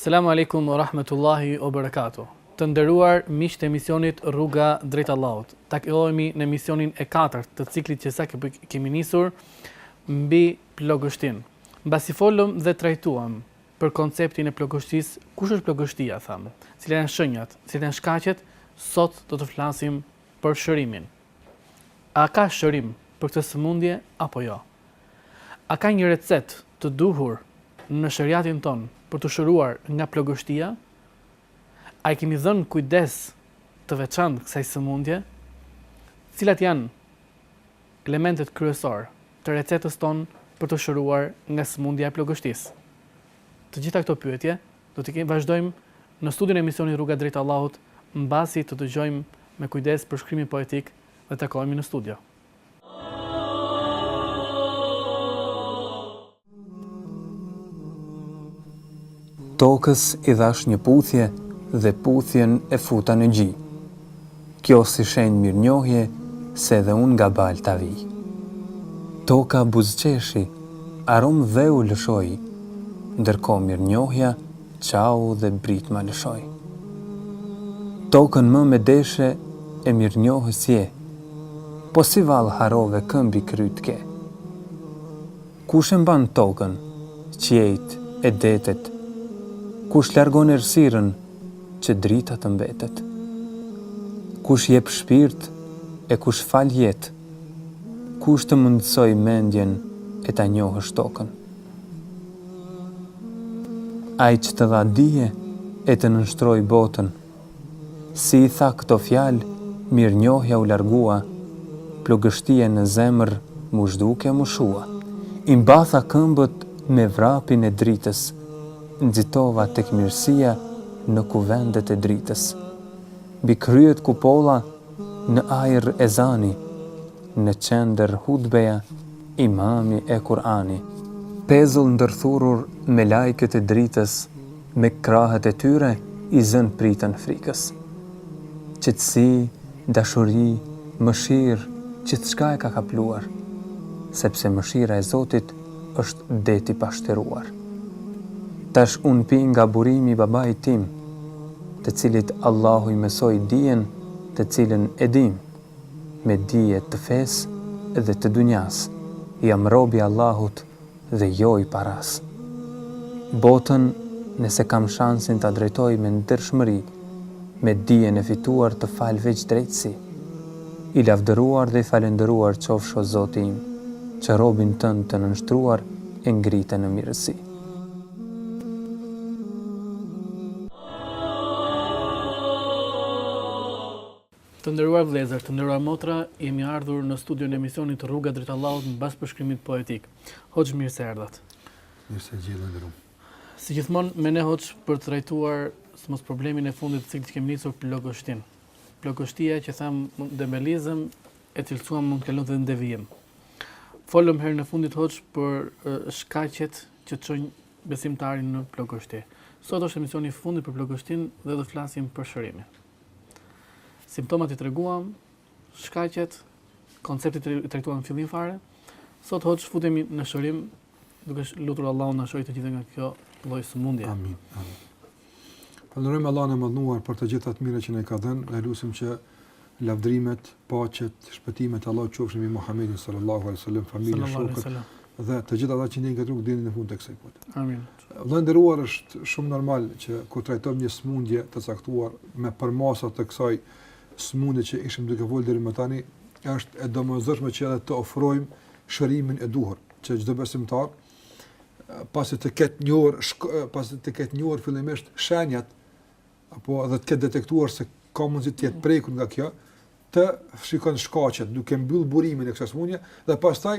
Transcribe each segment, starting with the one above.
Selamu Alejkum ua Rahmetullahi ua Berekatuhu. Të nderuar miq të emisionit Rruga drejt Allahut. Takohemi në emisionin e katërt të ciklit që sa kemi nisur mbi plogështin. Mbasi folëm dhe trajtuam për konceptin e plogështisë, kush është plogështia, thamë, cilat janë shenjat, cilat janë shkaqet, sot do të flasim për shërimin. A ka shërim për këtë sëmundje apo jo? A ka një recetë të duhur në sheriatin tonë për t'u shëruar nga plogështia? A i kemi dhënë kujdes të veçantë kësaj sëmundje? Cilat janë elementet kryesorë të recetës tonë për t'u shëruar nga sëmundja e plogështisë? Të gjitha këto pyetje Do t'i kemi, vazhdojmë në studion e emisionit Rruga drejt Allahut mbasi të dëgjojmë me kujdes përshkrimin poetik dhe takohemi në studio. Tokës i dhash një puthje dhe puthjen e futa në gji. Kjo si shenjë mirënjohje se dhe unë nga balta vij. Toka buzëqeshi, aromë dheu lëshoi, ndërkohë mirënjohja qau dhe britma lëshoi. Tokën më me deshe e mirënjohës je, po si vallë harrove kë mbi kryet ke. Kush e mban tokën, qiejtë e detet, kush largon errësirën që drita të mbetet? Kush jep shpirt e kush fal jetë, kush të mundësoi mendjen e të njohësh tokën? Ai që të dha dije e të nënshtroi botën. Si i tha këto fjalë, mirënjohja u largua, plogështia në zemër m'u zhduk e m'u shua. I mbatha këmbët me vrapin e dritës, nxitova tek mirësia në kuvendet e dritës. Mbi kryet kupolla, në ajër ezani, në qendër hutbeja, imami e Kur'ani. Pezull ndërthurur me melaiket e dritës, Me krahët e tyre i zënë pritën frikës. Qetësi, dashuri, mëshirë, gjithçka e ka kapluar, sepse mëshira e Zotit është det i pashteruar. Tash unë pi nga burimi i babait tim, të cilit Allahu i mësoi dijen të cilën e dimë, me dije të fesë dhe të dunjasë, jam rob i Allahut, dhe jo i parasë. Botën nëse kam shansin ta drejtoj me ndershmëri, me dijen e fituar të falë veç drejtësi. I lavdëruar dhe i falënderuar qofsh o Zoti im, që robin tënd të nënshtruar e ngrite në mirësi. Të nderuar vëllezër, të nderuara motra, jemi ardhur në studion e emisionit Rruga drejt Allahut mbas përshkrimit poetik. Hoxhë mirë se erdhët. Mirë se ju gjej, i nderum. Si gjithmonë me ne hoxhë për të trajtuar sidomos problemin e fundit të cilit kemi nisur plogështinë. Plogështia që thamë dembelizëm e cilësuam mund të kalon të ndevijim. Folëm herën e fundit hoxhë për shkaqet që çojnë besimtarin në plogështi. Sot është emisioni i fundit për plogështinë dhe do të flasim për shërimin. Simptomat i treguam, shkaqet, konceptet i trajtuam në fillim fare. Sot hoxhë futemi në shërim duke lutur Allahun na shërojë të gjithë nga kjo lloj sëmundje. Amin. Amin. Falënderojmë Allahun e madhëruar për të gjitha të mirat që na ka dhënë. Ne lutemi që lavdrimet, paqja, shpëtimi i Allahut qofshin mbi Muhamedin sallallahu alaihi wasallam, familjen e shokët dhe të gjithë ata që ndjekin këtë rrugë deri në fund të kësaj bote. Amin. Vëlla i nderuar është shumë normale që kur trajtojmë një sëmundje të caktuar me përmasat e kësaj sëmundje që ishim duke folur deri më tani, është e domosdoshme që edhe të ofrojmë shërimin e duhur që çdo besimtar pasi të ketë njohur pasi të ketë njohur fillimisht shenjat apo edhe të ketë detektuar se ka mundësi të jetë prekur nga kjo, të shikon shkaqet duke mbyll burimin e kësaj sëmundje dhe pastaj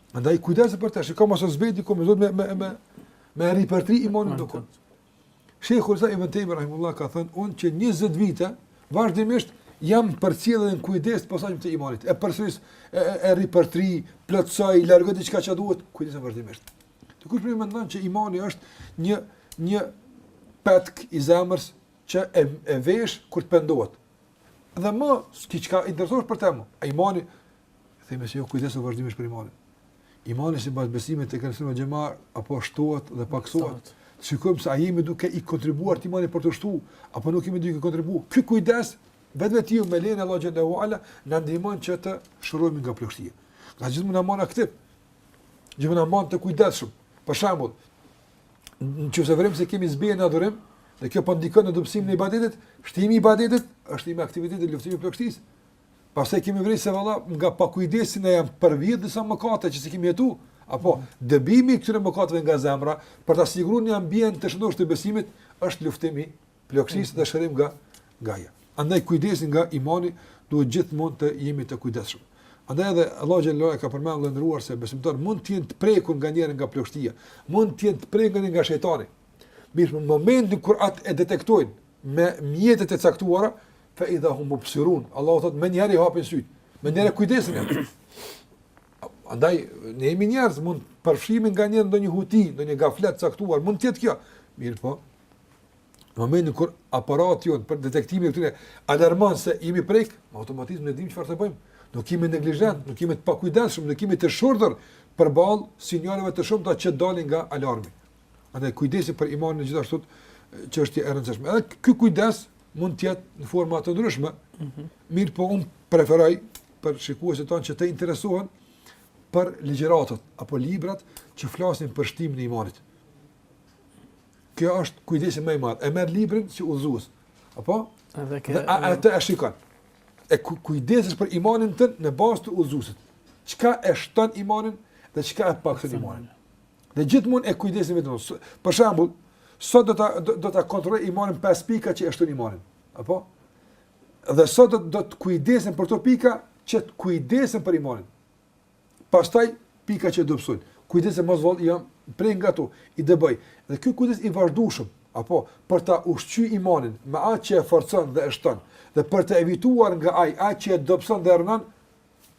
Andaj kujdesu për të, shikoj mos zbehet diku me zot me me me me ripërtëri imanin tonë. Shejhul Islam ibn Tejmije rahimullah ka thënë unë që 20 vite vazhdimisht jam përcjellës dhe kujdestar i imanit. E përsëris e, e, e ripërtërij, plotësoj, largoj diçka që duhet, kujdesem vazhdimisht. Dikush mendon që imani është një një petk i zemrës që e, e vesh kur të pendohet. Dhe më s'ke çka interesohesh për të më, imani, Themi se jo kujdesu vazhdimisht për imanin. Imani sipas besimit të ehli sunetit e xhematit, apo shtohet dhe paksohet. Të shikojmë se a jemi duke i kontribuar te imani për të shtu, apo nuk jemi duke i kontribuar. Ky kujdes, vetvetiu me lejen e Allahut xhel-le ue ala, na ndihmon që të shërohemi nga plogështia. Ngase gjithmonë na mban aktiv, gjithmonë na mban të kujdesshëm. Për shembull, në qoftë se vërejmë se kemi zbehje në adhurim, dhe kjo po ndikon po në dobësimin e ibadetit, shtimi i ibadetit është një aktivitet i luftimit të plogështisë. Pastaj kemi vënë re se valla nga pakujdesia na janë përvjedh disa mëkate që sikim jetu, apo mm. dëbimi i këtyre mëkateve nga zemra për ta siguruar një ambient të shëndoshë të besimit është luftim i plogështisë mm. dhe shërim nga nga ajo. Andaj kujdesi nga imani duhet gjithmonë të jemi të kujdesshëm. Andaj edhe Allah xhallahu e ka përmendur dhe nderuar se besimtarët mund të jenë të prekur nga njëri nga plogështia, mund të jenë të prekur nga shejtani. Mirë, në momentin kur atë e detektojnë, me mjete të caktuara, fa idha hum mubsirun. Allahu thotë menjëherë i hapin sytë. Menjëherë kujdesen. Andaj ne jemi njerëz, mund të përfshihemi nga një ndonjë huti, ndonjë gaflet i caktuar, mund të jetë kjo. Mirëpo në momentin kur aparati jonë për detektimin e këtyre alarmon se jemi prek, me automatizëm ne dimë çfarë të bëjmë. Nuk jemi neglizhent, nuk jemi të pakujdesshëm, nuk jemi të shurdhër përballë sinjaleve të shumta që dalin nga alarmi. Andaj kujdesi për imanin gjithashtu që është e rëndësishme. Edhe ky kujdes mund të jetë në forma të ndryshme. Mm -hmm. Mirëpo unë preferoj për shikuesit tonë që të interesohen për ligjëratat apo librat që flasin për shtimin e imanit. Kjo është kujdesi më i madh. E merr librin si udhëzues. Apo? Edhe kjo. Dhe atë e shikon. E kujdesesh për imanin tënd në bazë të udhëzuesit. Çka e shton imanin dhe çka e pakëson imanin? Ne gjithmonë e kujdesim veten. Për shembull, sot do ta do ta kontrolloj imanin 5 pika që e shton imanin. Apo? Dhe sot do do të kujdesem për ato pika që të kujdesem për imanin. Pastaj pika që e dobësojnë. Kujdesem mos vallë jam prekur nga to i dëboj. Dhe ky kujdes i vazhdueshëm, apo për ta ushqy imanin me atë që e forcon dhe e shton dhe për të evituar nga ai atë që e dobëson dhe rënon,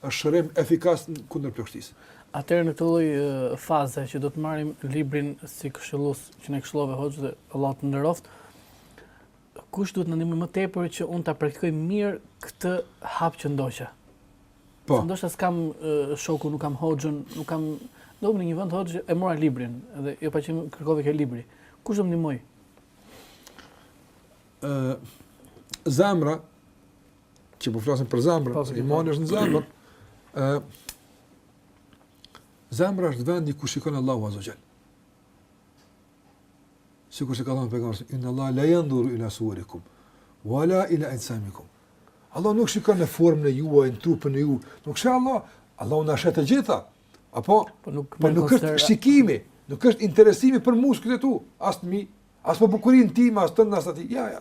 Është shërim efikas kundër plogështisë. Atëherë në këtë lloj faze që do të marrim librin si këshillues që na këshillove hoxhë dhe Allah të nderoftë, kush duhet të na ndihmojë më tepër që unë ta praktikoj mirë këtë hap që ndoqa. Po. Ndoshta s'kam shokun, nuk kam hoxhën, nuk kam do në një vend hoxhë e mora librin dhe jo pa që kërkove kë libri. Kush do më ndihmojë? Ë Zemra që po flasim për zemrën, po, imani është në zemër. Ë Zemra është vendi ku shikon Allahu Azza wa Jall. Sikurse ka thënë pejgamberi, "Inna Allah la yanzuru ila suwarikum wala ila ajsamikum." Allah nuk shikon në formën e juaj, në trupin e juaj. Nuk shikon Allah, Allah na i sheh të gjitha. Apo, po nuk, po nuk është shikimi, nuk është interesimi për muskujt e tu. As mi, as për bukurinë time, as tënden as të atij. Ja, ja.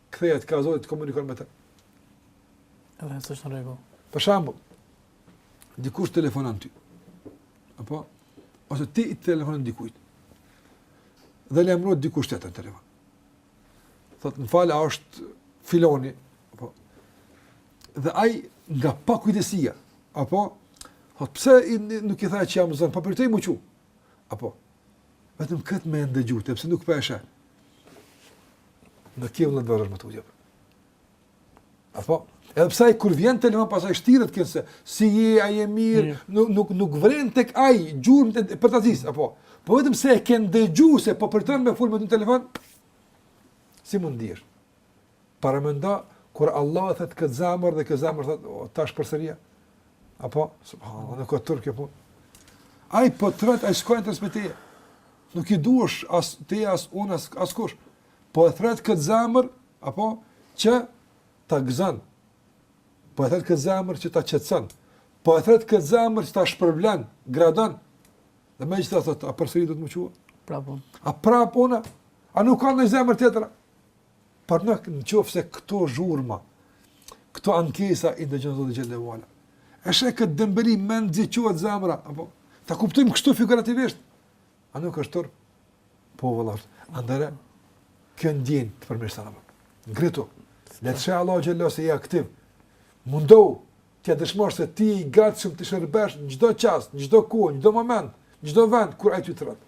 kthehet kah Zoti të komunikon me të. Edhe nëse është në rregull. Për shembull, dikush të telefonon ty. Apo ose ti i telefonon dikujt. Dhe lajmërohet dikush tjetër në telefon. Thot, "Më fal, a është filani." Apo dhe ai nga pakujdesia, apo thot, "Pse i, nuk i tha që jam zon, po përtoj me u çu." Apo Vetëm këtë me ndëgju, pse nuk për po eshe. Në kje vëllë dhe rëzmë të ujë. Apo, edhe pse kur vjen telefon, pastaj shtiret kinse, si je, a je mirë, mm. nuk, nuk, nuk vëren tek ai gjurmë të përtacisë, apo. Po vetëm se e ke ndëgju, se po përton me fol me ty në telefon, si u ndi. Paramendo kur Allahu e thret këtë zemër dhe kjo zemër thotë tash përsëri a. Apo subhanallah nuk është turp kjo punë. Ai po të thret ai s'ka interes me ty. Nuk i duhesh as ti as un as as kush. Po e thret këtë zemër apo që ta gëzon. Po e thret këtë zemër që ta qetson. Po e thret këtë zemër që ta shpërblen, gradon. Dhe megjithatë thot, a përsëri do të më çojë? Prapë unë. A prapë unë? A nuk ka ndonjë zemër tjetër? Por në qoftë se këto zhurma, këto ankesa i ndëgjon Zoti xhel-le ve ala, e sheh këtë dembeli, mezi çohet zemra, apo, ta kuptojmë kështu figurativisht, a nuk është turp? Po, vëllezër, andaj, kjo ndjenjë të përmirëson, apo. Ngritu, le të sheh Allahu xhel-le ve ala se je aktiv, mundohu, t'ia dëshmosh se ti je i gatshëm të shërbesh në çdo çast, në çdo kohë, në çdo moment, në çdo vend, kur ai ty të thret.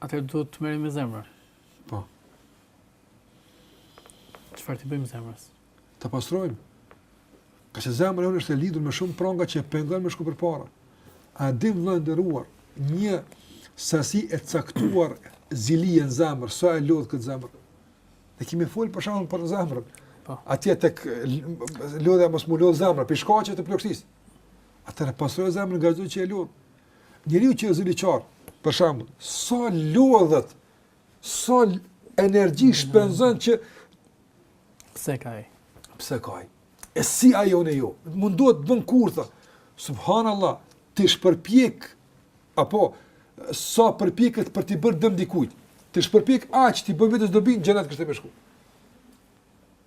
Atëherë duhet të merremi me zemrën. Po. Çfarë t'i bëjmë zemrës? Ta pastrojmë. Ngase zemra jonë është e lidhur me shumë pranga që e pengojnë me shku përpara. A dini vëlla i nderuar një sasi e caktuar zilie në zemër, sa e lodh këtë zemër. Ne kemi fol për shembull për zemrën. Po. Atje tek lodhja mos mu lodh zemra, për shkaqe të plogështisë. Atëra pastroje zemrën nga çdo gjë që e lodh. Njeriu që është ziliqar, për shembull, sa lodhet, sa energji mm. shpenzon që pse ka ai? Pse ka ai? E si ai unë jo? Mundohet të bën kurtha. Subhanallah, t'ish përpjek apo sa përpjeket për t'i bërë dëm dikujt. T'ish përpjek aq t'i bën vetes dobi në xhenet kishte me shku.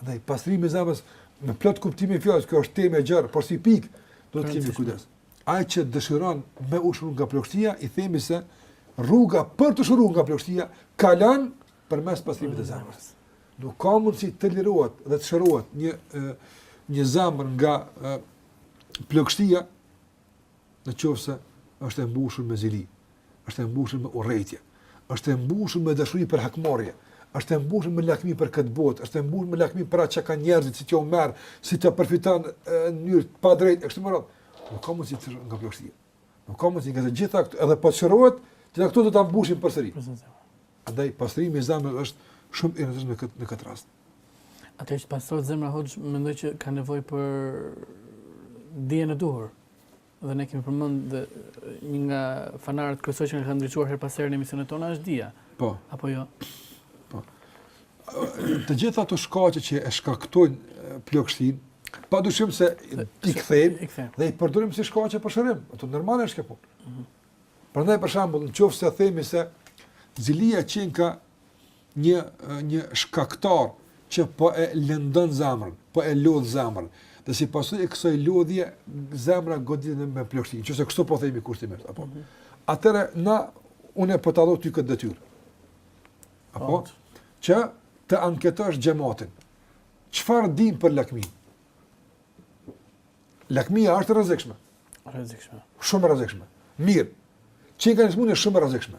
Andaj pastrimi i zemrës në plot kuptimin e fjalës, kjo është temë e gjerë, por si pikë do të kemi kujdes. Ai që dëshiron me u shëru nga plogështia, i themi se rruga për t'u shëru nga plogështia kalon përmes pastrimit të zemrës. Nuk ka mundësi të lirohet dhe të shërohet një një zemër nga plogështia Në qoftë se është e mbushur me zili, është e mbushur me urrejtje, është e mbushur me dashuri për hakmarrje, është e mbushur me lakmi për këtë botë, është e mbushur me lakmi për atë që kanë njerëzit, si t'ua merr, si të përfiton në mënyrë të padrejtë e kështu me radhë. Nuk ka mundësi ti nga plogështia. Nuk ka mundësi nga të gjitha këto, edhe po çlirohet, ti këto do ta mbushin përsëri. Andaj pastrimi i zemrës është shumë i rëndësishëm në këtë në këtë rast. Atëherë që pastrohet zemra hoxhë, mendoj që ka nevojë për dijen e duhur. Dhe ne kemi përmend një nga fanarët kryesorë që kanë ndriçuar herë pas herë në emisionet tona është dija. Po. Apo jo? Po. Të gjitha ato shkaqe që e shkaktojnë plogështinë, padyshim se i kthejmë dhe i përdorim si shkaqe për shërim. Ato normale është këtu. Mhm. Prandaj për shembull, në qoftë se themi se zilia qenka Një një shkaktar që po e lëndon zemrën, po e lodh zemrën. Dhe si pasojë e kësaj lodhje, zemra goditet me, me plogështi. Nëse kështu po themi kushtimisht, apo. Mm -hmm. Atëra na unë po ta jap ty këtë detyrë. Apo oh. që të anketosh xhamatin. Çfarë din për lakminë? Lakmia është rrezikshme. Rrezikshme. Shumë rrezikshme. Mirë. Qenka smunje shumë rrezikshme.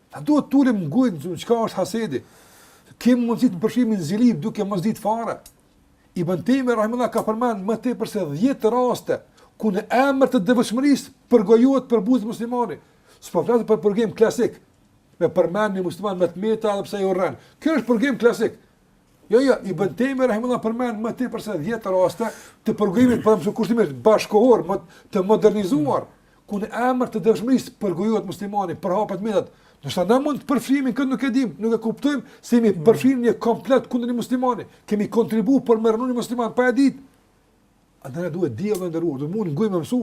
A duhet të ulemi gju me nxonë, çka është hasedi? Kemi mundësi të përfshihemi në zili duke mos ditë fare. Ibn Tejmije, rahimehullah ka përmenë më tepër se 10 raste, ku në emër të devotshmërisë përgojohet, përbuzet muslimani. S'po flas për përgojim klasik, me përmenë një musliman me të meta edhe pse i urren. Kjo është përgojim klasik. Jo, jo, Ibn Tejmije rahimehullah përmend më tepër se 10 raste të përgojimit për mësu kushtimisht bashkëkohor më të modernizuar ku në emër të devotshmërisë përgojohet muslimani, përhapen të metat. Domethënë na mund të përfshihemi këtu nuk e dim, nuk e kuptojmë se jemi mm. përfshirë në një komplot kundër një muslimani. Kemi kontribuar për me rrënu një musliman pa e ditë. Andaj na duhet dija të nderuar, me u ul në gju me mësu.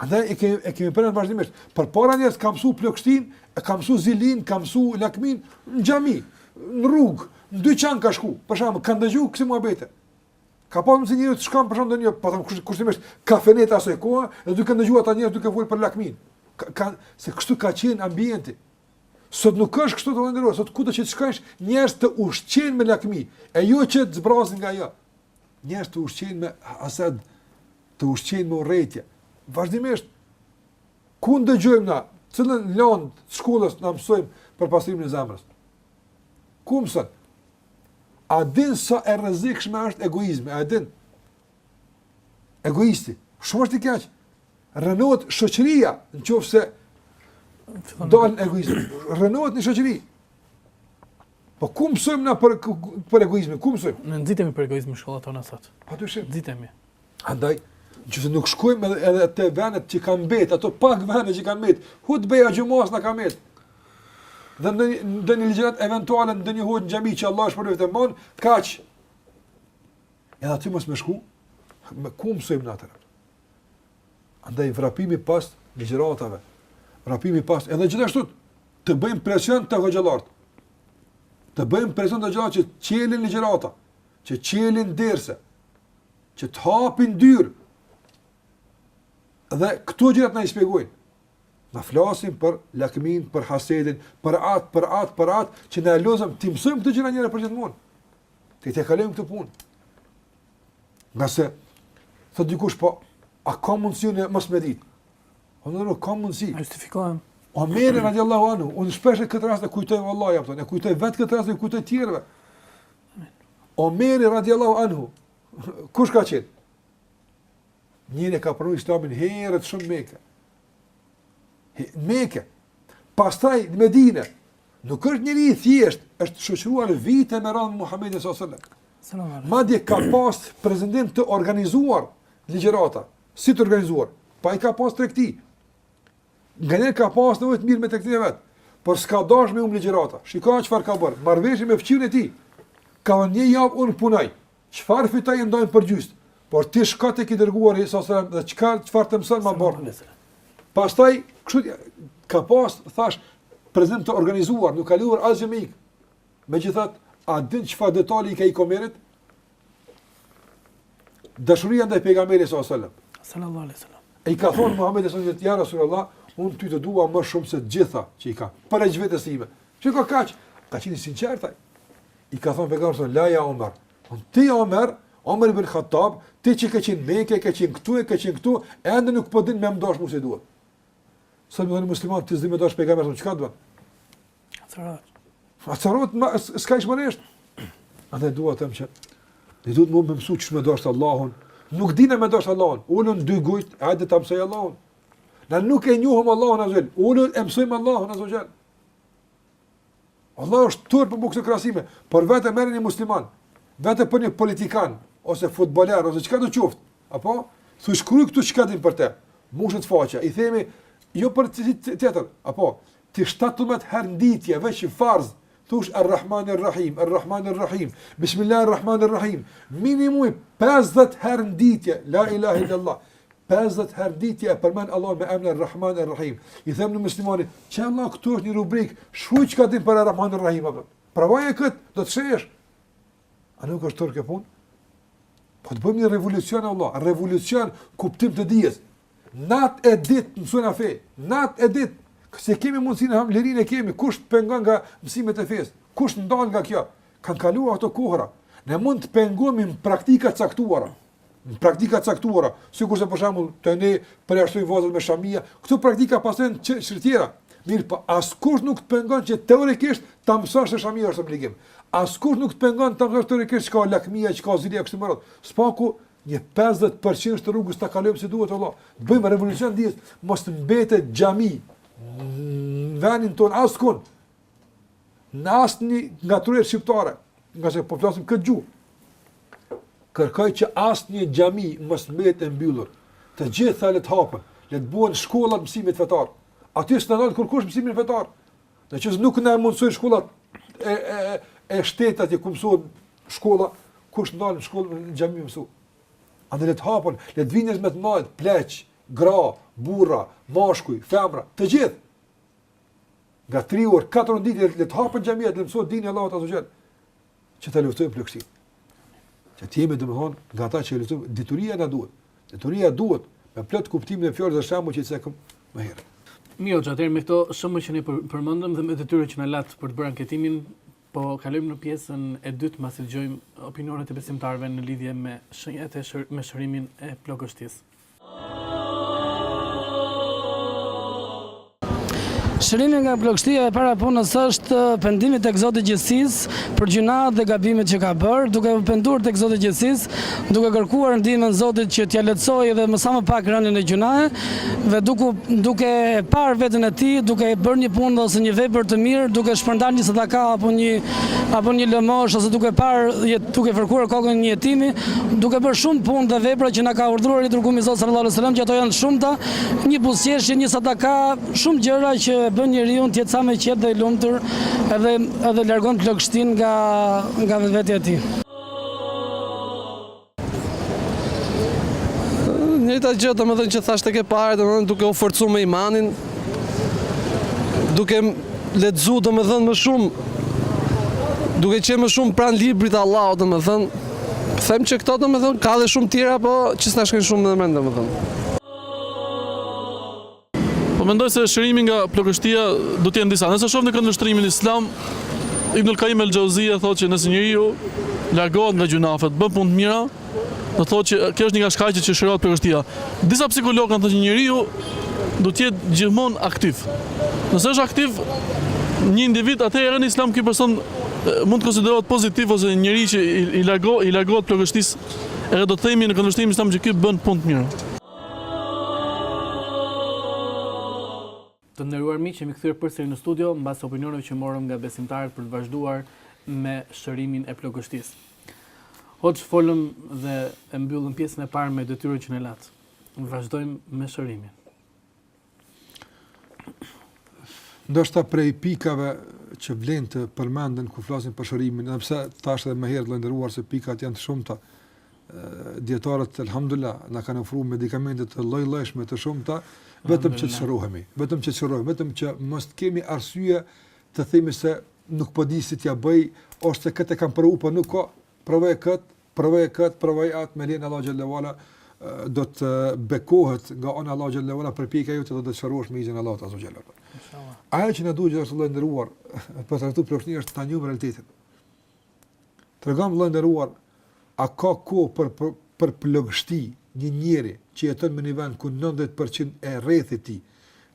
Andaj e kemi e kemi përmend vazhdimisht. Përpara njerëzit kanë mësu plogështinë, e kanë mësu zilinë, kanë mësu lakminë në xhami, në rrugë, në dyqan ka shku. Për shembull, ka ndëgju kësi muhabete. Ka pas mundësi njeri të shkon për shembull ndonjë, po them kushtimisht kafenet asaj kohe, dhe duke ndëgjuar ata njerëz duke fol për lakminë. Ka, ka se kështu ka qenë ambienti. Sot nuk është kështu të nderuar, sot kudo që të shkojsh njerëzit të ushqejnë me lakmi, e jo që të zbrazin nga ajo. Njerëzit të ushqejnë me hased, të ushqejnë me urrejtje. Vazhdimisht ku ndëgjojmë na, cilën lond të shkollës na mësojmë për pastrimin e zemrës? Ku mëson? A din sa e rrezikshme është egoizmi? A din? Egoisti, shumë është i keq. Rrënohet shoqëria, në qoftë se del egoizmi, rrënohet një shoqëri. Po ku mësojmë na për për egoizmin? Ku mësojmë? Ne nxitemi për egoizmin në shkollat tona sot. Pa dyshim. Nxitemi. Andaj, qëse nuk shkojmë edhe, edhe te vendet që kanë mbet, ato pak vende që kanë mbet, hutbeja e xhumasë na ka mbet. Dhe në, në një ligjërat eventuale, në një hoxhë në xhami që Allah është për e vëtë kaq, edhe aty mos me shku, more ku mësojmë na atëherë. Andaj vrapimi pas ligjëratave, vrapimi pas edhe gjithashtu të bëjmë presion të hoxhallartë. Të bëjmë presion te hoxhallarët t'çelin ligjërata, t'çelin derse, që të hapin dyer. Dhe këto gjëra t'na i shpjegojnë. Na flasin për lakminë, për hasedin, për atë, për atë, për atë që na lazëm t'i mësojmë këto gjëra njëherë e përgjithmonë. T'e tejkalojmë këtë punë. Nëse thotë dikush, po, a ka mundësi unë mos me ditë? O në nërë, ka mundësi. A justifikohem. Omeri, radijallahu anhu, unë shpesh këtë rast e kujtoj vallahi, po, e kujtoj vetë këtë rast e kujtoj tjerëve. Omeri, radijallahu anhu, kush ka qenë? Njeri, e ka pranu islamin herët shumë n'Meke. Meke. Pastaj në Medine, Nuk është njeri i thjesht, e ka shoqëruar vite me radhë Muhammedin sallallahu alaihi wasallam. Madje ka pas prezentim të organizuar ligjërata, si të organizuar, po ai ka pas tregti. Nganjëherë ka pas nevojë t'merret me tregtinë e vet, por s'ka dash me humb ligjërata. Shiko çfarë ka bërë, marrëveshje me fqinjin e tij. Ka thënë një javë unë punoj, Çfarë fitoj i ndajmë për gjysmë? Por ti shko tek i dërguari sa sa dhe çka çfarë të mëson ma bjer. Pastaj kështu ka pas thash prezencë të organizuar, nuk ka lejuar asgjë me ik. Megjithatë, a din çfarë detali i ka ik Omerit? Dashuria ndaj pejgamberit sa sa. Sallallahu alaihi wasallam. Ai i ka thonë Muhamedit sa sa ja Rasulullah, unë ty të dua më shumë se të gjitha që i kam, përveç vetes sime. Shiko kaq Ka qenë i sinqertë. I ka thënë pejgamberi sa sa ja Omer, thon ti Omer, Omer ibn Khattab, ti që ke qenë n'Mekë, ke qenë këtu e ke qenë këtu, ende nuk po din me m'dash mua si duhet. Sot me i thënë musliman, ti s'di me dash pejgamberin, çka do? Acarohet. Acarohet më s'ka ish mënesh. Atë dua të them që ti duhet me mësu qysh me dash Allahun. Nuk din me dash Allahun. Ulu n'dy gujt, hajde ta mësojmë Allahun? Na nuk e njohim Allahun azze ve xhel. Ulu e mësojmë Allahun azze ve xhel. Vallahi është turp po këto krahasime, por vete, merre një musliman, vete për një politikan ose futboler ose çkado qoftë, po thuj shkruaj këtu çka din për të. Mushet faqja, i themi jo për të tjetër, po ti 17 herë n'ditë veç farz, thush Ar-Rahman Ar-Rahim, Ar-Rahman Ar-Rahim, Bismillah Ar-Rahman Ar-Rahim, minimum 50 herë n'ditë, la ilahe illallah. Pesëdhjetë herë n'ditë e përmend Allahun me emrin Rahman e Rahim. I them një muslimani, "Qe vëlla, këtu është një rubrik, shkruaj çka din për Rahman e Rahim, a po." Provoje kët, do të shesh. A nuk është turp kjo punë? Pra të bëjmë një revolucion vëlla, revolucion kuptim të dijes. Nat e dit mësojmë fe, nat e dit. Se kemi mundësinë, hem lirin e kemi, kush të pengon nga mësimet e fesë? Kush t'ndal nga kjo? Kan kaluar ato kohëra. Ne mund të pengojnë n'praktika t'caktuara. Në praktika t'caktuara, si kurse për shambull të na përjashtojnë vajzat me shamia, këto praktika pasojnë që, që tjera. Mirëpo, po, askush nuk të pengon që teorikisht ta mësosh se shamia është obligim. Askush nuk të pengon ta mësosh teorikisht çka a lakmia, çka a zilia, kështu me radh. S'paku një 50% të rrugës ta kalojmë si duhet vëlla. Të bëjmë revolucion dijes, mos të mbetet xhami n'vendin ton askund. në asnjë nga trojet shqiptare, ngase po flasim këtë gjuhë. Kërkoj që asnjë xhami mos mbetet e mbyllur. Të gjitha le të hapen, le të bëhen shkolla mësimit fetar. Aty s'na ndal kurkush mësimin fetar. Në qoftë se nuk na mundësojn shkollat e e e shtetat që t'mësohet n'shkolla, kush t'ndal në shkollë në xhami me mësu. Ato le të hapen, le të vijnë me të mëdhenj, pleq, gra, burra, mashkuj, femra, të gjithë. Nga 3 orë, 4 orë n'ditë le të hapet xhamia të mësohet dini Allahut azze ue xhel. Që ta luftojmë plogështinë. Që të jemi domthon nga ata që luftojmë, dituria na duhet. Dituria duhet me plot kuptimin e fjalës dhe shembujt që i cekëm më herët. Mirë, atëherë me këto shumë që ne përmendëm dhe me detyrën që na latë për të bërë anketimin, po kalojmë në pjesën e dytë pasi dëgjojmë opinionet e besimtarëve në lidhje me shenjat e shër, me shërimin e plogështisë. Shërimi nga plogështia e para punës është pendimi tek Zoti i Gjithësisë për gjynahet dhe gabimet që ka bërë, duke u penduar tek Zoti i Gjithësisë, duke kërkuar ndihmën e Zotit që t'ia lehtësojë dhe më sa më pak rënien në gjynahe dhe duke duke e parë veten e tij, duke bërë një punë ose një vepër të mirë, duke shpërndarë një sadaka apo një apo një lëmosh ose duke parë duke fërkuar kokën e një jetimi, duke bërë shumë punë dhe vepra që na ka urdhëruar i dërguar i Zotit sallallahu alejhi wasallam, që ato janë të shumta, një buzëqeshje, një sadaka, shumë gjëra që e bën njeriun të jetë sa më qetë dhe i lumtur, edhe edhe largon plogështinë nga nga vetvetja e tij. E njëjta gjë domethënë që thashë tek e para, domethënë duke u forcuar me imanin, duke lexuar domethënë më shumë duke qenë më shumë pranë librit të Allahut domethënë them që këto domethënë ka edhe shumë tjera po që s'na shkojnë shumë në mend domethënë Po mendoj se shërimi nga plogështia do të jenë disa. Nëse shohim në këndvështrimin islam, Ibnul Kajim el-Xhevzije thotë që nëse njeriu largohet nga gjynafet, bën punë të mira, Do të thotë që kjo është një nga shkaqet që shërohet plogështia. Disa psikologë kanë thënë që njeriu duhet të jetë gjithmonë aktiv. Nëse është aktiv një individ, atëherë në Islam ky person mund të konsiderohet pozitiv ose njeri që i largo i largohet plogështisë, edhe do të themi në këndvështrim islam që ky bën punë të mira. Të nderuar miq, jemi kthyer përsëri në studio mbas opinioneve që morëm nga besimtarët për të vazhduar me shërimin e plogështisë. Hoxhë folëm dhe e mbyllëm pjesën e parë me detyrën që na latë. Vazhdojmë me shërimin. Ndoshta prej pikave që vlen të përmenden kur flasim për shërimin, edhe pse tash edhe më herë vëlla i nderuar se pikat janë të shumta, Dijetarët elhamdulilah na kanë ofruar medikamente të llojllojshme të shumta, vetëm që të shërohemi, vetëm që të shërohemi, vetëm që mos të kemi arsye të themi se nuk po di si t'ia bëj ose këtë kam provu po nuk ka, provoj kët, provoj kët, provoj at me lejen e Allahu xhelalu ala do të dëftohet nga ana Allahu xhelalu ala ajo pikë ajo që do të shërohesh me iznin e Allahut azza xhelalu. Inshallah. Ajo që na duhet vëlla i nderuar për të larguar plogështinë është ta njohim realitetin. Tregom vëlla i nderuar, a ka kohë për për plogështi një njeri që jeton në një vend ku nëntëdhjetë për qind e rrethit tij,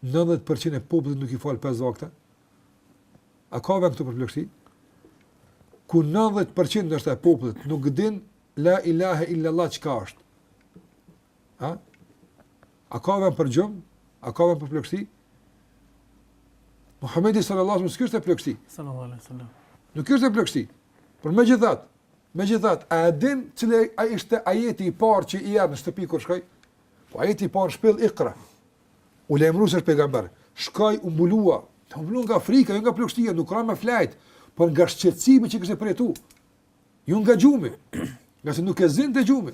nëntëdhjetë për qind e popullit nuk i fal pesë vakte? A ka vend këtu për plogështi? Ku nëntëdhjetë për qind ndoshta e popullit nuk din la ilahe illallah çka është. Ha? A ka vend për gjumë? A ka vend për plogështi? Muhammedi sallallahu alaihi wasallam s'kishte plogështi. Sallallahu alaihi wasallam. Nuk kishte plogështi. Por megjithatë, megjithatë, a e din cili ai ishte ajeti i parë që i erdh në shtëpi kur shkoi? Po ajeti i parë n'shpellë Iqra. U lajmërua se është pejgamber, shkoi u mbulua, u mbulua nga frika, jo nga plogështia, nuk ra me fjet, por nga shqetësimi që kishte përjetu. Jo nga gjumi, ngase nuk e zinte gjumi.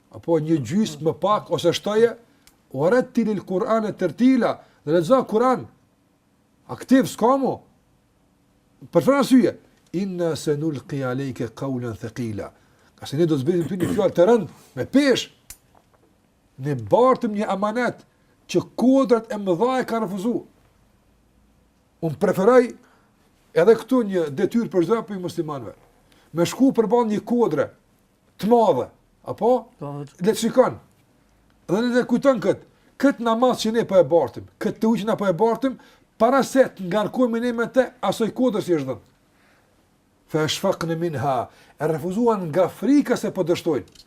apo një gjysmë më pak ose shtoje ue rettilil Kur'ane tertila dhe lexo Kur'an aktiv skomo për çfarë arsye inna sanulqi alayka qawlan thaqila ngase ne do të ta zbresim ty një fjalë të rëndë me peshë ne bartim një amanet që kodrat e mëdha e kanë refuzuar un preferoj edhe këtu një detyrë për çdo musliman me shkue përballë një kodre të madhe. Apo? Po. Le të shikon. Dhe le ta kujton kët. Kët namaz që ne po e bartim, kët që ne po e bartim para se të ngarkohemi ne me të asaj kodrës i është dhënë. Fa shfaqna minha, e refuzuan nga frika se po dështojnë.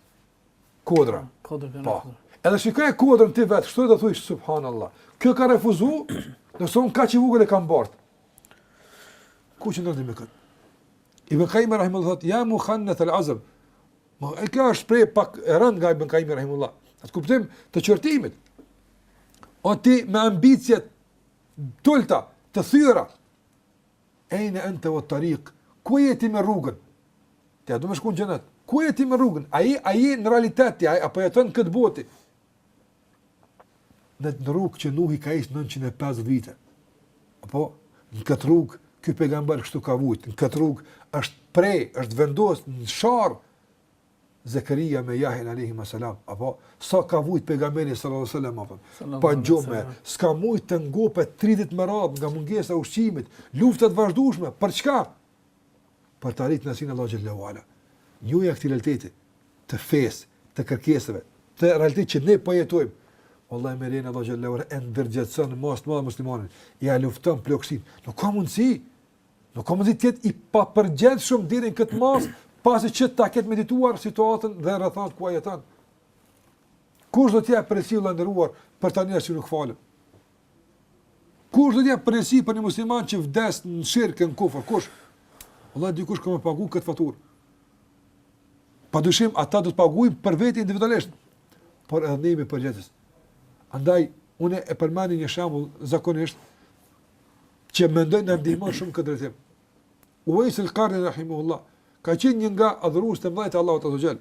Kodra. Kodra. Po. Edhe shikoje kodrën ti vet, kështu do thuaj subhanallahu. Kjo ka refuzuar, insani kaq i vogël e ka bart. Ku që ndodhi me kët? Ibn Qayyim rahimullahu thotë ja muhannath al-azm. Ma e kjo shprehje pak e rënd nga Ibn Qayyim rahimullahu. Atë kuptim të qortimit. O ti me ambicie të ulta, të thyra. Ejne ente vet-tariq, ku je ti me rrugën? Ti a do me shku në xhenet. Ku je ti me rrugën? A je, a je në realitet ti, a, a po jeton këtë botë ti? në një rrugë që Nuhi ka ishtë 950 vite. Apo, në këtë rrugë, ky pejgamber kështu ka vujtë, në këtë rrugë është pre, është vendosë në sharrë, Zekerija me Jahjan alejhima selam, apo sa ka vujt pejgamberi sallallahu alaihi wasallam apo pa gjumë, s'ka mujt të ngopet 3 ditë me radhë nga mungesa e ushqimit, luftat vazhdueshme, për çka? për të arritë kënaqësinë e Allahut xhelle ue ala. Njohja e këtij realiteti të fesë, të kërkesave, të realitetit që ne po jetojmë, Wallahi me lejen e Allahut xhelle ue ala e ndërgjegjëson në masë të madhe muslimanin, ia lufton plogështinë. Nuk ka mundësi. Nuk ka mundësi të jetë i papërgjegjshëm deri në këtë masë, pasi që ta ketë medituar situatën dhe rrethanat ku ai jeton. Kush do të jap përgjegjësi vëlla i nderuar për ata njerëz që nuk falen. Kush do të jap përgjegjësi për një musliman që vdes në shirk në kufër? Kush? Vallahi dikush ka me pagu këtë faturë. Padyshim ata do të paguajnë për vete individualisht, por edhe ne jemi përgjegjës. Andaj unë e përmend një shembull zakonisht që mendoj na ndihmon shumë në këtë drejtim. Uwais al-Qarni rahimahullah ka qenë një nga adhuruesit e mëdhenj të Allahut azze ue xhel.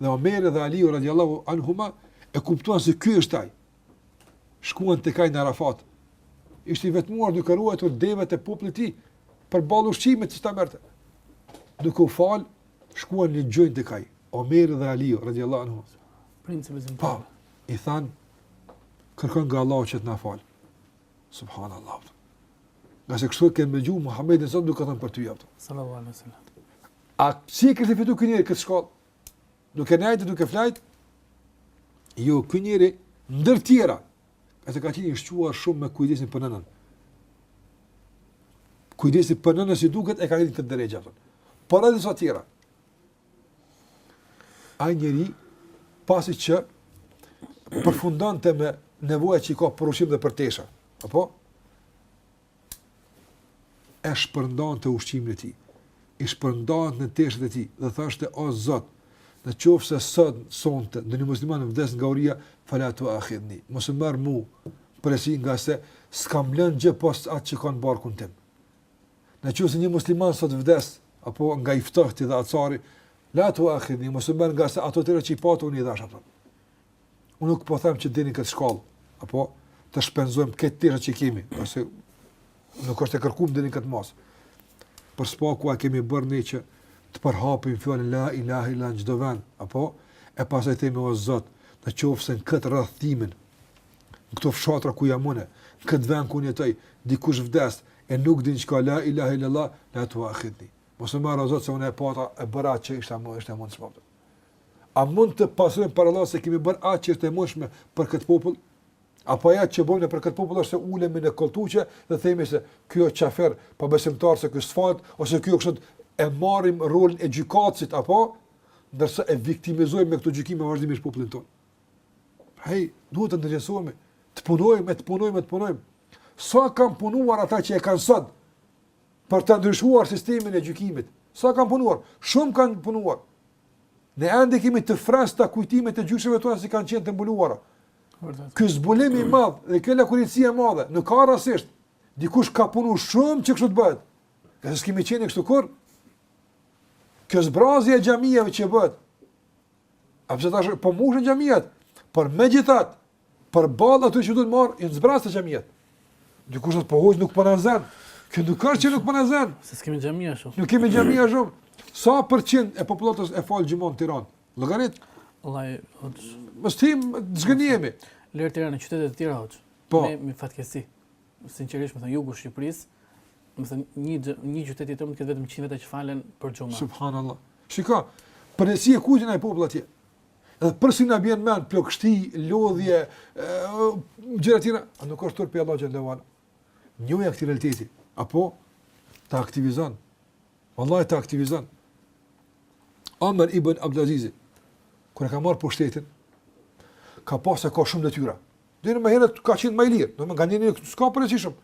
Dhe Omeri dhe Aliu radiallahu anhuma e kuptuan se ky është ai. Shkuan tek ai në Arafat. Ishte i vetmuar duke ruajtur devet e popullit të tij përballë ushqimit që ta merrte. Duke u falë, shkuan në gjunjë tek ai. Omeri dhe Aliu radiallahu anhuma. Princi me zimë. Pa, i thanë, kërko nga Allahu që të na falë. Subhanallahu. Ngase kështu e kemi dëgju Muhammedin alejhi selam duke thënë për ty jepëtë. Sallallahu alaihi wasallam. A si e kishte fitu ky njeri këtë shkallë? Duke nejtë, duke flejtë? Jo, ky njeri, ndër tjera, ka qenë i shquar shumë me kujdesin për nënën. Kujdesi për nënën si duket e ka çu në këtë derexhe. Por edhe disa tjera. Ai njeri, pasi që përfundante me nevoja që i ka për ushqim dhe për tesha. Apo? e shpërndante ushqimin e tij, i shpërndante edhe teshat e tij dhe thoshte o Zot, në qoftë se sot sonte ndonjë musliman vdes nga uria, fala tuakhidhni, mos më merr mu në përgjegjësi ngase s'kam lënë gjë pos atë që kam në barkun tim. Në qoftë se një musliman sot vdes apo nga i ftohti dhe acari, la tuakhidhni, mos më merr ngase ato tesha që i pata unë i dhash ato. Unë nuk po them që deri në këtë shkallë, apo të shpenzojmë këto të mira që kemi, ose nuk është e kërkuar deri në këtë masë. Por së paku a kemi bërë ne që të përhapim fjalën la ilaha illa në çdo vend, apo së paku të themi o Zot, në qoftë se në këtë rreth timin, në këto fshatra ku jam unë, në këtë vend ku jetoj, dikush vdes e nuk din çka është la ilaha illallah, la tu akhidni. Mos më merr o Zot se unë e pata e bëra atë që ishte më së e mundshme. A mund të arsyetohemi para Allahut se kemi bërë atë që është e mundshme për këtë popull? Apo ajo që bëjmë për këtë popull është se ulemi në kolltuqe dhe themi se ky është qafir, pabesimtar se ky s'falet ose ky është e marrim rolin e gjykatësit apo ndërsa e viktimizojmë me këto gjykime vazhdimisht popullin tonë. Hej, duhet të ndërgjesohemi, të punojmë, të punojmë, të punojmë. Sa kanë punuar ata që e kanë sot për ta ndryshuar sistemin e gjykimit. Sa kanë punuar? Shumë kanë punuar. Ne ende kemi të freskëta kujtimet e gjysheve tona si kanë qenë të mbuluara. Ky zbulim i madh dhe kjo lakuriqësi e madhe, nuk erdh rastësisht. Dikush ka punu shumë që kështu të bëhet. Ne s'kemi qenë kështu kurrë. Kjo zbrazje e xhamive që bëhet. Edhe pse tash po mbushen xhamiat? Por megjithatë, Përballë atyre që duhet të marr, janë të zbrazëta xhamiat. Dikush thotë po hoxhë nuk po na zën. Po normal që nuk po na zën. Se s'kemi xhamia ashtu. Nuk kemi xhamia ashtu. Sa përqind e popullatës e fal xhumanë në Tiranë? Llogarit. Vallahi, hoxhë. Mos të zhgënjehemi. Lëre Tiranën, në qytete të tjera hoxhë. Po. Me, me fatkeqësi. Sinqerisht, me thënë jugu i Shqipërisë, me thënë një një qytet i tërë mund të ketë vetëm 100 veta që falen për xhuma. Subhanallahu. Shiko, përgjegjësi e kujt është ai popull atje. Edhe përsëri na bie në mend plogështi, lodhje, gjëra të tjera, a nuk është turp prej Allahut xhel-le shanuhu. Njohja e këtij realiteti, a po të aktivizon. Wallahi të aktivizon. Omer ibn Abdulaziz kur e ka marrë pushtetin, ka pasur kaq shumë detyra. Dhe më herët ka qenë më i lirë, domethënë s'ka qenë përgjegjës.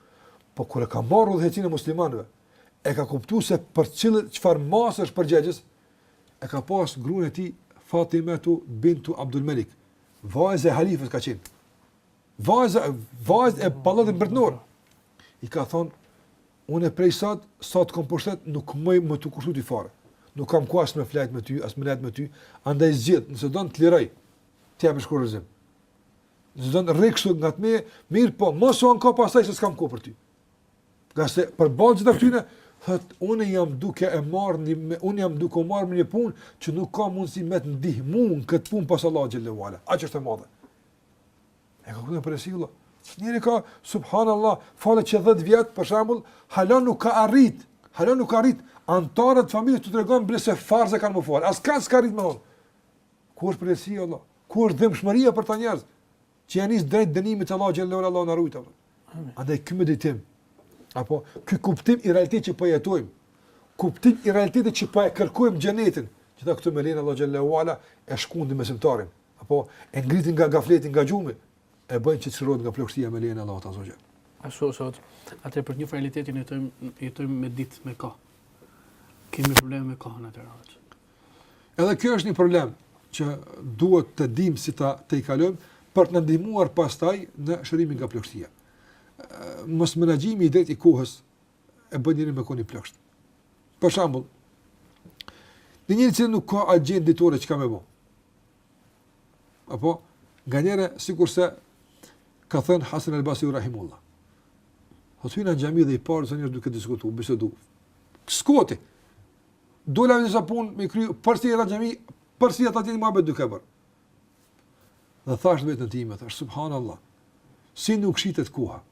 Po kur e ka marrë udhëheqjen e muslimanëve, e ka kuptuar se për cilën, çfarë masë është përgjegjës, e ka pas gruan e tij Fatimetu bintu Abdulmelik, vajza e halifës ka qenë. Vajza vajzë e pallatit mbretëror. I ka thonë, unë prej sot sa të kom pushtet nuk muj me t'u kushtu ty fare. Nuk kam kohë as me flejt me ty, as me lujt me ty, andaj zgjidh, nëse don të liroj. Ta jap shkurorëzimin. Nëse don rri kështu nga e mira, mirëpo, mos u anko pastaj se s'kam kohë për ty. Ngase përballë gjitha këtyre, thotë, unë jam duke e marrë një, unë jam duke e marrë një punë që nuk ka mundësi me të ndihmu në këtë punë pas Allahut xhelle ue ala. A që është e madhe? E ka këtë përgjegjësi. Njeri ka, subhanallah, falet që dhjetë vjet, për shembull, hala nuk ka arrit, hala nuk ka arrit, antarët e familjes t'u tregon bile se farze kanë me fal, as këtë s'ka arrit me thonë. Ku është përgjegjësia? Ku është dhembshmëria për ta njerëz? që janë nis drejt dënimit të Allahut xhelle ue ala Allahu na rujt. Andaj ky meditim apo ky kuptim i realitetit që po jetojmë, kuptimi i realitetit që po e kërkojmë xhenetin, që të dy këto me lejen e Allahut xhelle ue ala e shkundin besimtarin, apo e ngritin nga gafleti nga gjumi, e bëjnë që të shërohet nga plogështia me lejen e Allahut azze ue xhel. Ashtu sot, atë për një realitetin e jetojmë jetojmë me ditë me kohë. Kemi probleme me kohën atë radhë. Edhe kjo është një problem që duhet të dimë si ta tejkalojmë për të na ndihmuar pastaj në shërimin nga plogështia. Mosmenaxhimi i drejtë i kohës e bën njerin me konë i plogësht. Për shembull, një njeri i cili nuk ka agjendë ditore çka më bë. Apo nganjëherë sikurse ka thënë Hasan al-Basri rahimullah. Hyna në xhami dhe i pashë disa njerëz duke diskutuar, biseduar. S'koti. Dola me një punë, me kry, përsëri erdha n'xhami, përsëri ata ishin muhabet duke bërë. Dhe thashë n'veten time, thashë, subhanallah, si nuk shitet koha,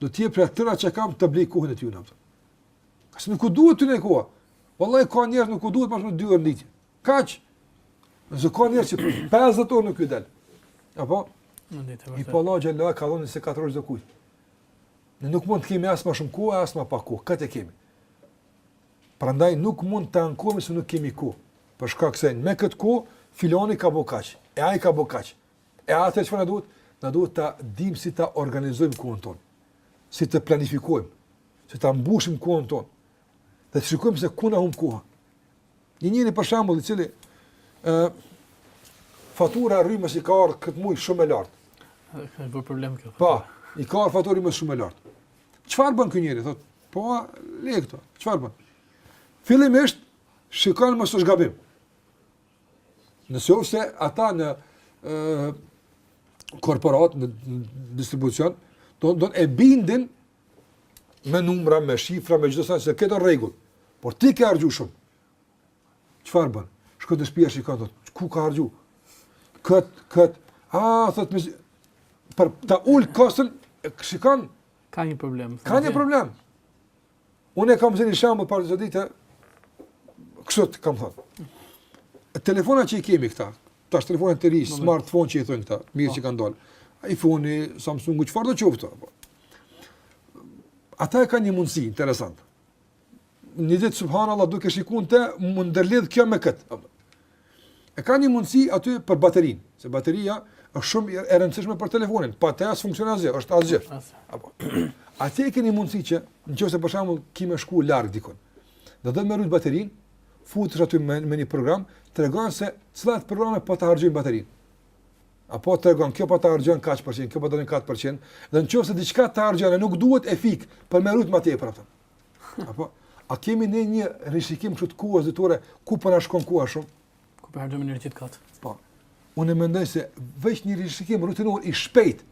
do t'jepsha pare të tëra që kam të blej kohën e tyne. Ngase nuk u duhet tyne koha. Vallahi, ka njerëz nuk u duhet ma shumë se dy orë n'ditë. Kaq. Ndërsa ka njerëz që 50 orë nuk ju del. Apo? E pra Allahu xhelle ue ala ka dhonë 24 orë gjithkujt. Ne nuk mund të kemi as ma shumë kohë, as ma pak kohë. Këtë e kemi. Prandaj nuk mund të ankohemi se nuk kemi kohë, për shkak se me këtë kohë filoni ka bo kaq, e ai ka bo kaq. E atëherë çfarë na duhet? Na duhet ta dimë si ta organizojmë kohën tonë, si ta planifikojmë, si ta mbushim kohën tonë. Dhe të shikojmë se ku na humb koha. Një njeri për shembull i cili ë fatura e rrymës i ka ardhur këtë muaj shumë e lartë. Ka bërë problem kjo. Po, i ka ardhur fatura e rrymës shumë e lartë. Çfarë bën ky njeri? Thot, po le këto. Çfarë bën? Fillimisht shikon mos është gabim. Nëse veçse ata në ë korporatë në distribucion do do e bindin me numra, me shifra, me çdo send se këto n'rregull. Por ti ke harxhu shumë. Çfarë bën? Shkon te shpia shikon ku ka harxhu? Kët, kët. Ah, thot ma për ta ul koston, shikon? Ka një problem. Ka një problem. Unë kam zënë shembull për çdo ditë. Kështu kam thënë. Telefona që i kemi këta, tash telefonat e rinj, smartphone që i thonë këta, mirë që po. kanë dalë. iPhone, Samsung, çfarë do të qoftë. Ata e kanë një mundësi interesante. një ditë subhanallahu duke shikuar t'mu ndërlidh kjo me kët. E ka një mundësi aty për baterin, se bateria është shumë e rëndësishme për telefonin, pa te as funksionon asgjë, është asgjë. Apo. Aty e ke një mundësi që nëse për shembull ki me shku larg dikun. Do me rujt baterin, futesh aty me, me një program, tregon se cilat programe po të harxhojnë baterin. Apo tregon kjo po të harxhon kaç përqind, kjo po të harxhon kaç përqind, dhe nëse diçka të harxhon e nuk duhet e fik, për me rujt më tepër atë. Apo, a kemi ne një rishikim kështu të kohës ditore, ku po na shkon koha shumë? Ku po harxhojmë energji të kotë? Po, unë e mendoj se veç një rishikim rutinor i shpejt,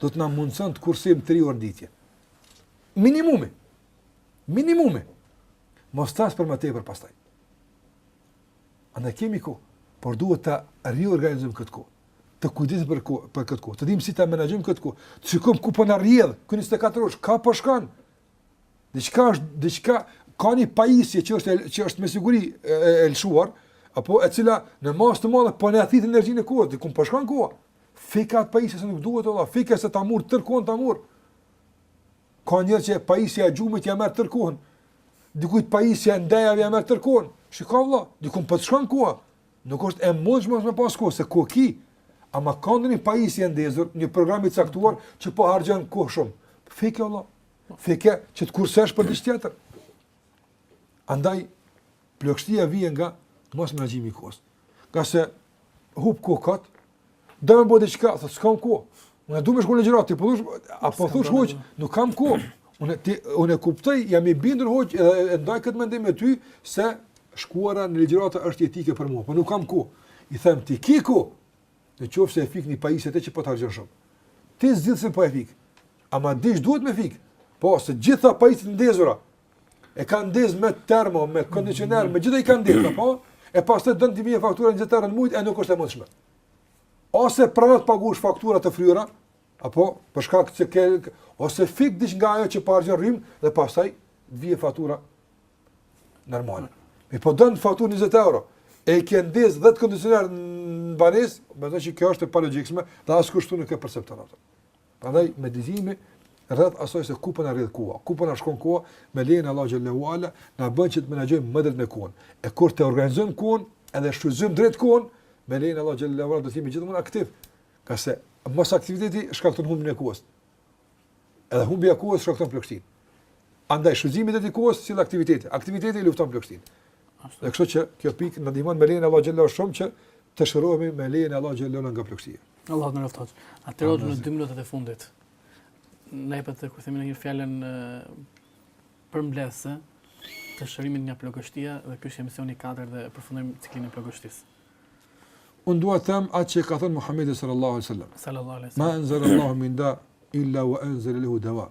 do të na mundëson të kursim tri orë dite. Minimumi. Minimumi. Mos të flas për më tepër pastaj. A ne kemi kohë, por duhet ta riorganizojmë këtë kohë, të kujdesemi për, ko, për këtë kohë, të dim si ta menaxhojmë këtë kohë, të shikojmë ku po na rrjedh, ku 24 orë, ka po shkon, po diçka është, diçka, ka një pajisje që është, që është me siguri e, e, e lëshuar, apo e cila në masë të madhe po na e thith energjinë e kohës, dikun po shkon koha. Fika atë pajisje se nuk duhet, Allah, fika se ta mur, tër kohën ta mur. Ka njerëz që pajisja e gjumit ja merr tër kohën. Dikujt pajisja e ndejave ja merr tër kohën. Shiko vlla, dikun po të shkon koha. Nuk është e mund që mos me pas kohë, se kohë ki. Ama ka ndonjë pajisje e ndezur, një program i caktuar që po harxhon kohë shumë. Fike vlla, fike që të kursesh për një tjetër. Andaj, plogështia vjen nga mosmenaxhimi i kohës. Nga se hup kohë kot, Do me bo diçka, thot, s'kam kohë. Unë e du me shku në ligjërata, ti po thush, po a po thush hoxh, nuk kam kohë. Unë, ti, unë e kuptoj, jam i bindur hoxh, e, e ndaj këtë mendim me ty, se shkuarja në ligjërata është jetike për mua, po nuk kam kohë. I them, ti ki kohë, në qoftë se e fik një pajisje që po të harxhon shumë. Ti zgjidh se po e fik, ama diç duhet me fik, po s'e ki gjitha pajisjet ndezura, E ka ndez me termo, me kondicioner, me gjithë i ka ndez, apo? E pastaj don ti me fakturën njëjtë tërën mujt e nuk është e mundshme. Ose prano t'paguash faktura të fryra, apo për shkak se ke ose fik diç nga ajo që pi rrymë dhe pastaj vjen fatura normale. Ti po don faturë 20 euro e ke ndez 10 kondicioner në banesë, besoj që kjo është e palogjikshme, dhe askush këtu nuk e percepton atë. Prandaj meditimi rreth asaj se ku po na rri koha, ku po na shkon koha, me lejen e Allahu xhallahu ala, na bën që të menaxhojmë më drejt me kohën. E kur të organizojmë kohën, edhe shfrytëzojmë drejt kohën, me lejen e Allahu xhallahu ala do të jemi gjithmonë aktiv. Ngase mosaktiviteti shkakton humbjen e kohës. Edhe humbja e kohës shkakton plogështinë. Andaj shfrytëzimi i kohës sjell aktivitetin, aktiviteti e lufton plogështinë. Dhe kështu që kjo pikë na ndihmon me lejen e Allahu xhallahu shumë që të shërohemi me lejen e Allahu xhallahu nga plogështia. Allahu na ndihmoftë. Atëherë në 2 minutat e fundit. Na jepet të kujtojmë një fjalën përmbledhëse të shërimit nga plogështia dhe ky është emisioni 4 dhe përfundojmë ciklin e plogështisë. Unë dua të them atë që ka thënë Muhamedi sallallahu alaihi wasallam. Sallallahu alaihi wasallam. Ma anzal Allahu min da illa wa anzal lahu dawa.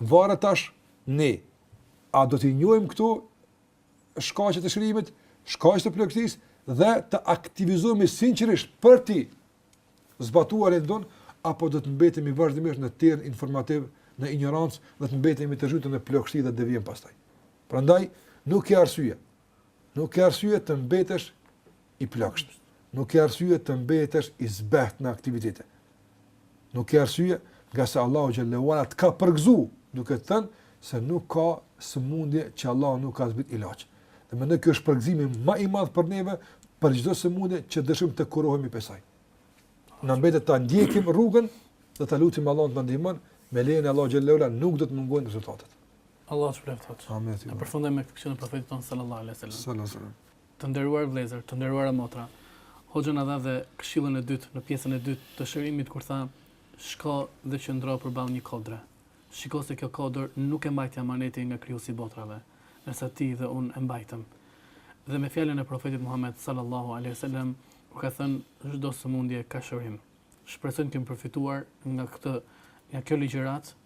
varet tash ne a do t'i njohim këto shkaqe të shërimit, shkaqe të plogështisë dhe të aktivizohemi sinqerisht për t'i zbatuar ato, apo do të mbetemi vazhdimisht në terrin informativ, në injorancë, dhe të mbetemi të zhytur në plogështi dhe devijim pastaj. Prandaj, nuk ke arsye, Nuk ke arsye të mbetesh i plogësht. Nuk ke arsye të mbetesh i zbehtë në aktivitete. Nuk ke arsye, ngase Allahu xhallahu ala të ka përgëzu duke të thënë se nuk ka sëmundje që Allahu nuk ka zbrit ilaç. Dhe mendoj ky është përgëzimi më i madh për neve për çdo sëmundje që dëshim të kurohemi prej saj. Na mbetet ta ndjekim rrugën dhe ta lutim Allahun të na ndihmon me lejen e Allahu xhallahu ala nuk do të mungojnë rezultatet. Allah të shpërbleftë hoxhë. Amin, edhe ty. Të përfundoj me këtë e profetit tonë sallallahu alaihi wasallam. Sallallahu alaihi wasallam. Të nderuar vëllezër, të nderuara motra. Hoxha na dha dhe këshillën e dytë në pjesën e dytë të shërimit kur tha shko dhe qëndro përballë një kodre. Shiko se kjo kodër nuk e mbajti amanetin nga krijuesi i botrave, ndërsa ti dhe unë e mbajtëm. Dhe me fjalën e profetit Muhammed sallallahu alaihi wasallam ku ka thënë çdo sëmundje ka shërim. Shpresojmë të kemi përfituar nga këtë nga kjo ligjëratë